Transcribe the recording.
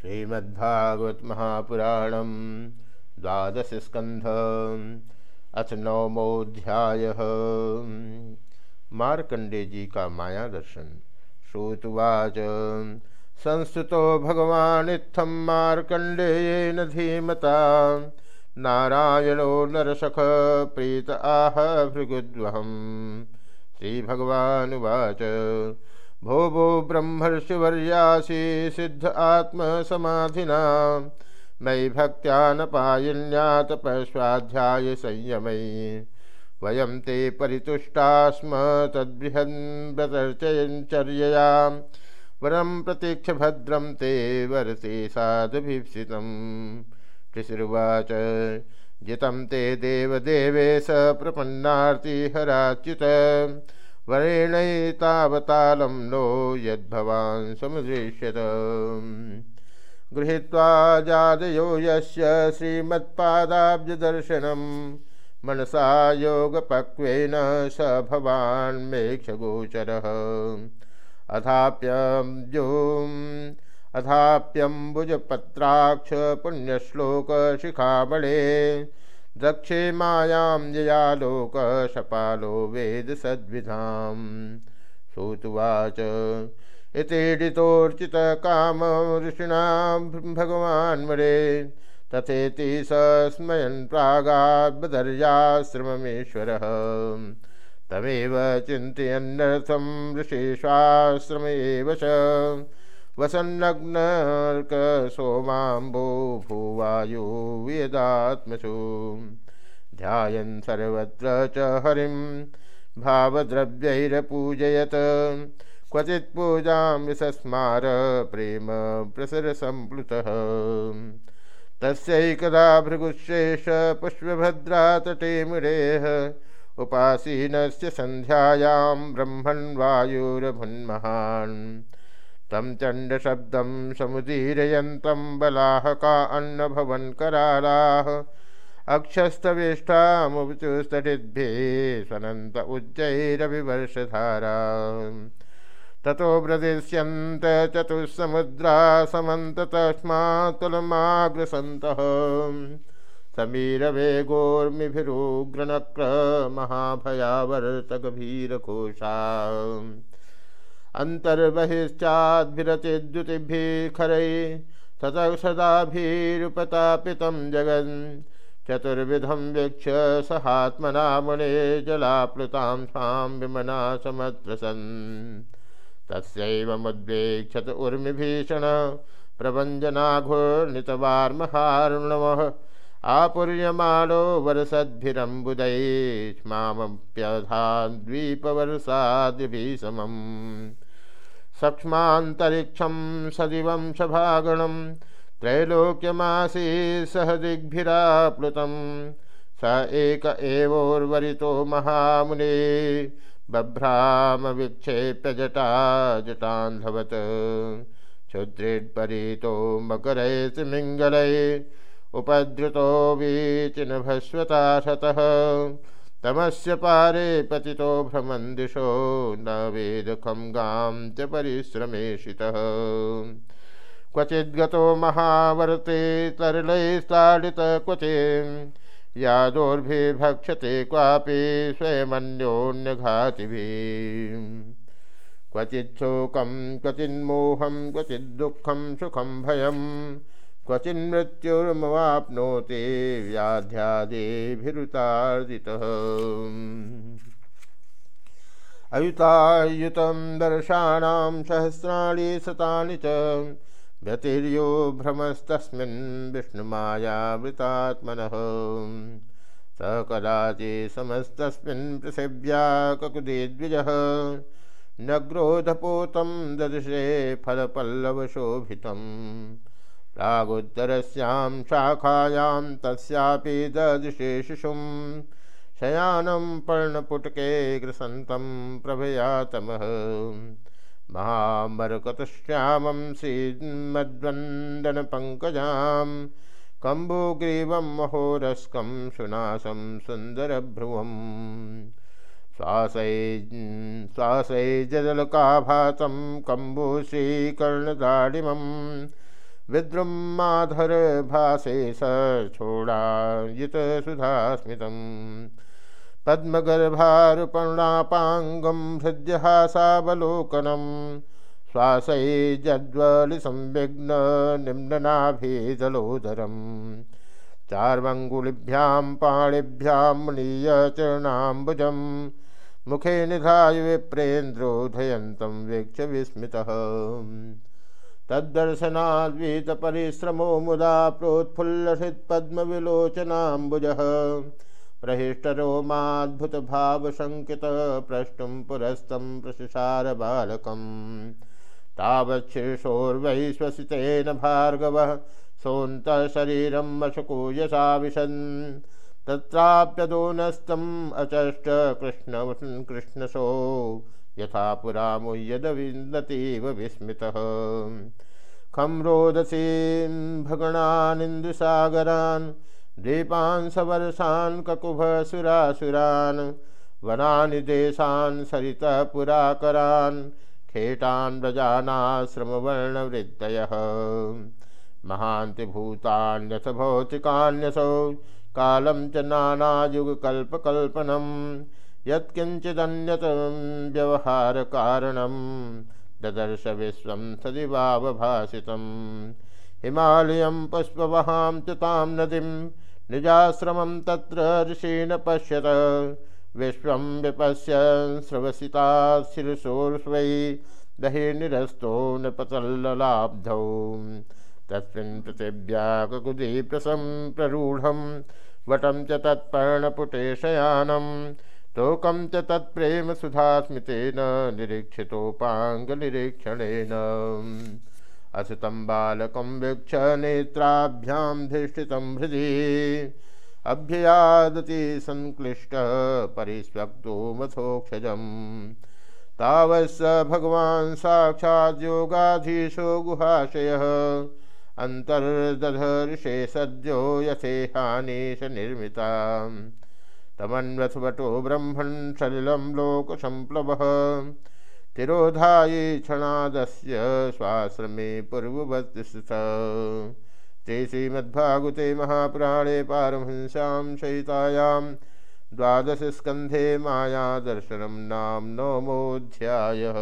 श्रीमद्भागवत महापुराण द्वादश स्कंध अथ नवमोध्याय मार्कंडे जी का माया दर्शन, श्रुतवाच। संस्तुतो भगवान इत्थम मार्कंडेयेन धीमता। नारायणो नरसख प्रीत आह भृगुद्वहम। श्रीभगवानुवाच। भो भो ब्रह्मर्षिवर्यासी सिद्ध आत्मसमाधिना। मयि भक्त्या न पायिन्या तपस्वाध्याय वयं ते परितुष्टा स्म तद्बृहन्व्रतर्चयञ्चर्यया वरं प्रतीक्ष भद्रं ते वरसे साधुभीप्सितं त्रिशिरुवाच, जितं ते देवदेवे स प्रपन्नार्तिहराच्युत। वरेणैतावतालं नो यद्भवान् समुदृश्यत गृहीत्वा जादयो यस्य श्रीमत्पादाब्जदर्शनं। मनसा योगपक्वेन स भवान् मेक्षगोचरः। अथाप्यम्बुम् अथाप्यम्बुजपत्राक्ष दक्षे मायां ययालोकशपालो वेद सद्विधाम। सद्विधां श्रुतुवाच इतीडितोर्चितकाम ऋषिणा भगवान्मरे तथेति स स्मयन् प्रागाद्बदर्याश्रममेश्वरः तमेव चिन्तयन्नर्थं ऋषिष्वाश्रम एव वसन्नग्नर्कसोमाम्बो भूवायो वेदात्मसु ध्यायन् सर्वत्र च हरिं, भावद्रव्यैरपूजयत्। क्वचित् पूजां विसस्मार प्रेम प्रसरसम्प्लुतः तस्यैकदा भृगुशेष पुष्पभद्रातटे मुरेः। उपासीनस्य सन्ध्यायां ब्रह्मन् वायुरभुन्महान् तं चण्डशब्दं समुदीरयन्तं बलाहका अन्नभवन् करालाः अक्षस्तवेष्टामुचुस्तटिद्भिः स्वनन्त उच्चैरविवर्षधारा ततो व्रदिष्यन्त चतुस्समुद्रा समन्त तस्मात्तुलमाग्रसन्तः। समीरवेगोर्मिभिरुग्रनक्र महाभयावर्तगभीरकोशा अन्तर्बहिश्चाद्भिरतिद्युतिभिः खरै ततः सदाभिरुपतापितं जगन्। चतुर्विधं वीक्ष्य सहात्मना मुने जलाप्लुतां स्वां विमना समत्रसन् तस्यैवमुद्वेक्षत उर्मिभीषण प्रभञ्जनाघोर्नितवार्महार्णवः आपूर्यमाणो वरसद्भिरम्बुदैः स्मामप्यधाद्वीपवर्षादिभिः समम् सदिव सदिवं सभागणं त्रैलोक्यमासी सह दिग्भिराप्लुतं। स एक एवोर्वरितो महामुने, बभ्रामविक्षेप्य जटा जटान्धवत्। क्षुद्रेड्परीतो मकरैर्मिङ्गलैः उपद्रुतो वीचिनभस्वताशतः तमस्य पारे पतितो भ्रमन् दिशो न वेदखं गां च परिश्रमेशितः। क्वचिद्गतो महावर्ते तरलैस्ताडित क्वचिन् यादोर्भिर्भक्षते क्वापि स्वयमन्योन्यघातिभिः। क्वचिच्छोकं क्वचिन्मोहं, क्वचिद्दुःखं, सुखं भयम् क्वचिन्मृत्युर्मवाप्नोति व्याध्यादेभिरुतार्दितः अयुतायुतं दर्शानां सहस्राणि शतानि च व्यतिर्यो भ्रमस्तस्मिन् विष्णुमायावृतात्मनः। स कदाचि समस्तस्मिन् पृथिव्या ककुदे द्विजः न नग्रोधपोतं ददृशे फलपल्लवशोभितम्। प्रागुत्तरस्यां शाखायां तस्यापि ददृशे शिशुं शयानं पर्णपुटके ग्रसन्तं प्रभयातमः। महामरकतश्यामं श्रीमद्वन्दनपङ्कजां कम्बुग्रीवं महोरस्कं सुनासं सुन्दरभ्रुवम्। श्वासै श्वासै जदलकाभातं कम्बुश्रीकर्णदाडिमम्। विद्रुमाधर भासे स छोड़ायित सुधास्मितम् पद्मगर्भारुपणापाङ्गं हृद्यहासावलोकनं श्वासैजज्वलिसंविघ्न निम्ननाभिदलोदरम् चार्वङ्गुलिभ्यां पाणिभ्यां मुनीयचरणाम्बुजं मुखे निधाय विप्रेन्द्रोधयन्तं वीक्ष्य विस्मितः। तद्दर्शनाद्वीतपरिश्रमो मुदा प्रोत्फुल्लसित्पद्मविलोचनाम्बुजः। प्रहिष्टरोमाद्भुतभावशङ्कितः प्रष्टुं पुरस्तं प्रशिशार बालकम् तावच्छीर्षोर्वै श्वसितेन भार्गवः सोऽन्तशरीरं मशको यशा विशन् तत्राप्यदोनस्तम् अचष्ट कृष्ण कृष्णशो यथा पुरा मुह्यदविन्दतीव विस्मितः। खं रोदसीं भगणानिन्दुसागरान् द्वीपान् सवर्षान् ककुभसुरासुरान्, वनानि देशान् सरितः पुराकरान् खेटान् व्रजानाश्रमवर्णवृत्तयः महान्ति भूतान्यथ भौतिकान्यसौ, कालं च नानायुगकल्पकल्पनम्। यत्किञ्चिदन्यत व्यवहारकारणं ददर्श विश्व सदिवावभासितं हिमालयं पुष्पवहां तां नदीं, निजाश्रमं तत्र ऋषीण पश्यत। विश्व विपश्य स्रवसिता शिरसोर्स्वै दहिर्निरस्तो नृपतल्ललाब्धौ तस्मिन् पृथिव्याकुदीप्रसं प्ररूढं, वटं च तत्पर्णपुटे शयानम् तोकं च तत्प्रेम सुधास्मितेन निरीक्षितोपाङ्गनिरीक्षणेन असुतं बालकं वीक्ष नेत्राभ्यां धिष्ठितं हृदि। अभ्ययादति संक्लिष्टः परिस्वक्तो मथोक्षजम्। तावत् स भगवान् साक्षात् योगाधीशो गुहाशयः। अन्तर्दधर्षे सद्यो यथेहानीश निर्मिता तमन्वथवटो ब्रह्मण सलिलं लोकसम्प्लवः तिरोधायि क्षणादस्य स्वाश्रमे पूर्ववत्स्थ। ते श्रीमद्भागवते महापुराणे पारमहंस्यां सहितायां द्वादशस्कन्धे मायादर्शनं नाम नवमोऽध्यायः।